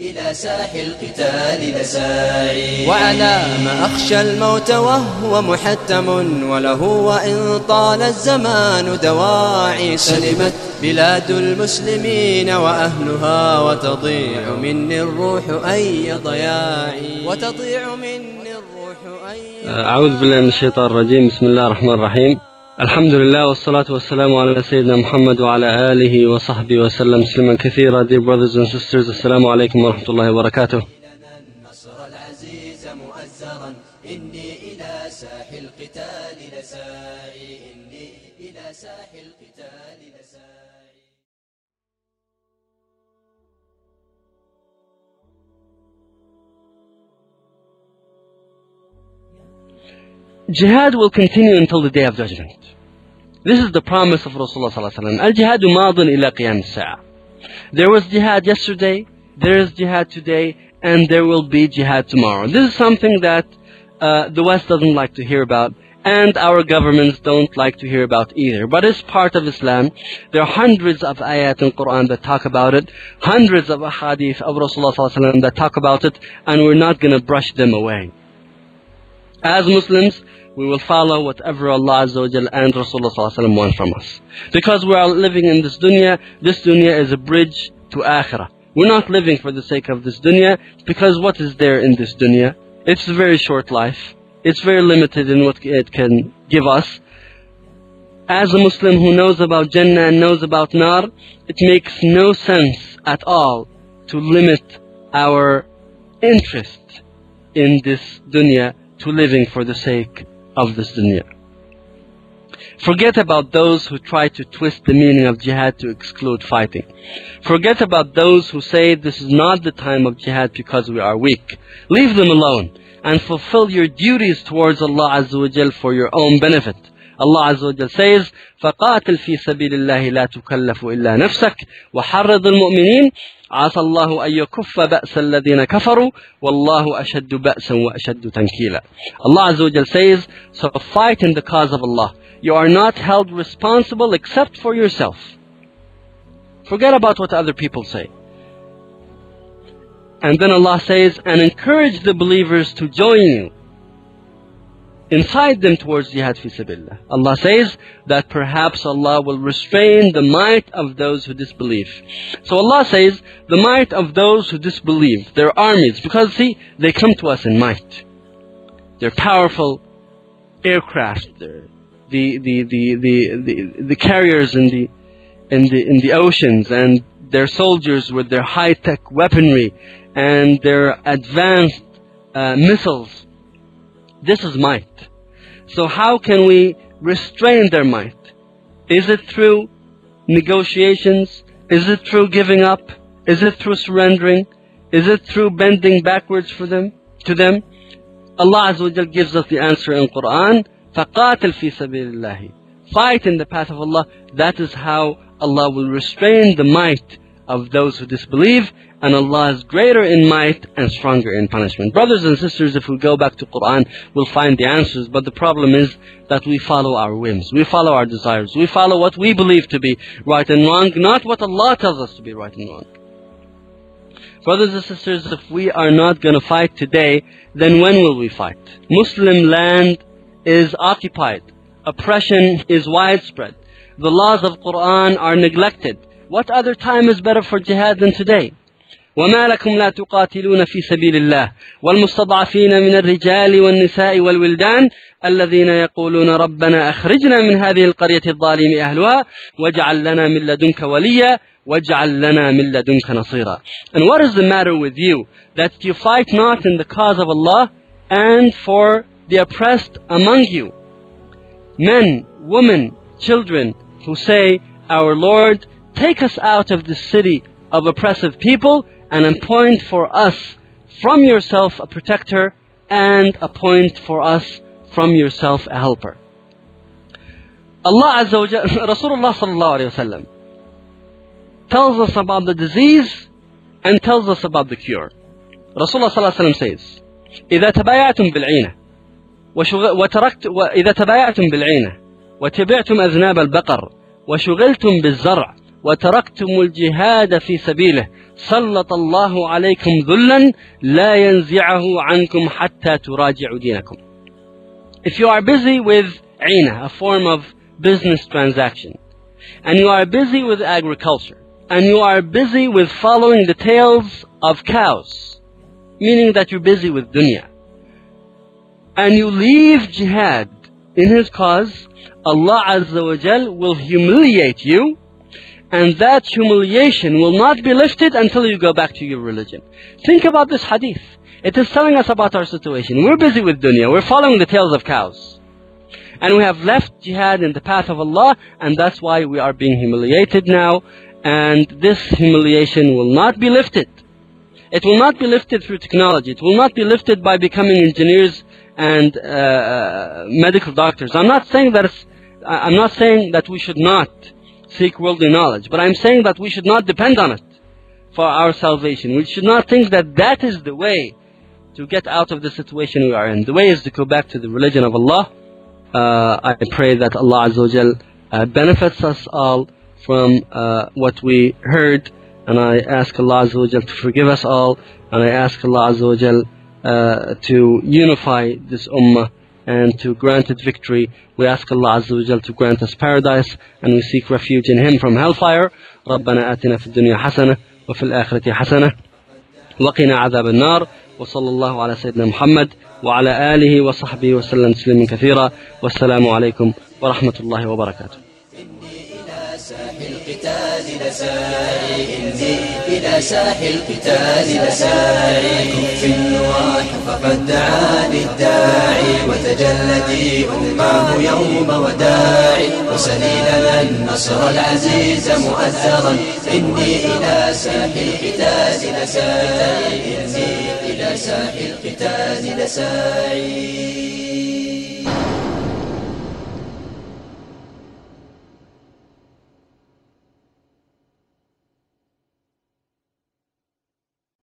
إلى ساح القتال لساعي. وأنا ما أخشى الموت وهو محتم وله وإن طال الزمان دواعي. سلمت بلاد المسلمين وأهلها وتضيع مني الروح أي ضياعي. وتضيع مني الروح أي أعوذ بالله من الشيطان الرجيم. بسم الله الرحمن الرحيم. الحمد لله والصلاة والسلام على سيدنا محمد وعلى آله وصحبه وسلم تسليما كثيرا Dear brothers and sisters السلام عليكم ورحمة الله وبركاته Jihad will continue until the day of judgment. This is the promise of Rasulullah. Al-jihadu madun ila qiyam as There was jihad yesterday, there is jihad today, and there will be jihad tomorrow. This is something that uh, the West doesn't like to hear about, and our governments don't like to hear about either. But it's part of Islam. There are hundreds of ayat in Quran that talk about it, hundreds of hadith of Rasulullah that talk about it, and we're not going to brush them away. As Muslims, we will follow whatever Allah Azza wa and Rasulullah want from us. Because we are living in this dunya, this dunya is a bridge to akhirah. We're not living for the sake of this dunya, because what is there in this dunya? It's a very short life. It's very limited in what it can give us. As a Muslim who knows about Jannah and knows about Nar, it makes no sense at all to limit our interest in this dunya to living for the sake of this dunya. Forget about those who try to twist the meaning of jihad to exclude fighting. Forget about those who say this is not the time of jihad because we are weak. Leave them alone and fulfill your duties towards Allah Azza wa Jal for your own benefit. Allah Azza wa Jal says, فَقَاتِلْ فِي سَبِيلِ اللَّهِ لَا تُكَلَّفُ إِلَّا نَفْسَكَ وَحَرِّضِ الْمُؤْمِنِينَ عسى الله أن يكف بأس الذين كفروا والله أشد بأسا وأشد تنكيلا Allah Azza wa Jal says, so fight in the cause of Allah. You are not held responsible except for yourself. Forget about what other people say. And then Allah says, and encourage the believers to join you. Incite them towards jihad fi sabilillah. Allah says that perhaps Allah will restrain the might of those who disbelieve. So Allah says, the might of those who disbelieve, their armies, because see, they come to us in might. They're powerful aircraft, they're the, the, the, the, the, the carriers in the, in, the, in the oceans, and their soldiers with their high-tech weaponry, and their advanced uh, missiles. This is might. So how can we restrain their might? Is it through negotiations? Is it through giving up? Is it through surrendering? Is it through bending backwards for them, to them? Allah Azza wa Jal gives us the answer in Quran. فَقَاتِلْ فِي سَبِيلِ اللَّهِ Fight in the path of Allah. That is how Allah will restrain the might of those who disbelieve and Allah is greater in might and stronger in punishment. Brothers and sisters, if we go back to Quran, we'll find the answers, but the problem is that we follow our whims, we follow our desires, we follow what we believe to be right and wrong, not what Allah tells us to be right and wrong. Brothers and sisters, if we are not going to fight today, then when will we fight? Muslim land is occupied. Oppression is widespread. The laws of Quran are neglected. What other time is better for jihad than today? وما لكم لا تقاتلون في سبيل الله والمستضعفين من الرجال والنساء والولدان الذين يقولون ربنا أخرجنا من هذه القرية الظالم أهلها واجعل لنا من لدنك وليا واجعل لنا من لدنك نصيرا And what is the matter with you that you fight not in the cause of Allah and for the oppressed among you men, women, children who say our Lord take us out of this city of oppressive people and appoint for us from yourself a protector and appoint for us from yourself a helper. Allah Azza wa Jalla, Rasulullah sallallahu alayhi wa sallam tells us about the disease and tells us about the cure. Rasulullah sallallahu alayhi wa sallam says, إذا تبايعتم بالعينة وشغ... وتركت وإذا تبايعتم بالعينة وتبعتم أذناب البقر وشغلتم بالزرع وتركتم الجهاد في سبيله سلط الله عليكم ذلا لا ينزعه عنكم حتى تراجعوا دينكم. If you are busy with عينة, a form of business transaction, and you are busy with agriculture, and you are busy with following the tails of cows, meaning that you're busy with dunya, and you leave jihad in His cause, Allah Azza wa Jal will humiliate you, and that humiliation will not be lifted until you go back to your religion. Think about this hadith. It is telling us about our situation. We're busy with dunya, we're following the tails of cows. And we have left jihad in the path of Allah, and that's why we are being humiliated now, and this humiliation will not be lifted. It will not be lifted through technology. It will not be lifted by becoming engineers and uh, uh, medical doctors. I'm not saying that I'm not saying that we should not seek worldly knowledge, but I'm saying that we should not depend on it for our salvation. We should not think that that is the way to get out of the situation we are in. The way is to go back to the religion of Allah. Uh, I pray that Allah Azza uh, benefits us all from uh, what we heard, and I ask Allah Azza to forgive us all, and I ask Allah Azza uh, to unify this ummah and to grant it victory. We ask Allah Azza wa Jal to grant us paradise, and we seek refuge in Him from hellfire. ربنا آتنا في الدنيا حسنة وفي الآخرة حسنة وقنا عذاب النار وصلى الله على سيدنا محمد وعلى آله وصحبه وسلم تسليما كثيرا والسلام عليكم ورحمة الله وبركاته إلى ساح القتال لساعي إني إلى ساح القتال لساعي كف النواح فقد دعاني الداعي وتجلدي أماه يوم وداعي. وسلي لنا النصر العزيز مؤثرا إني إلى ساح القتال لساعي إني إلى ساح القتال لساعي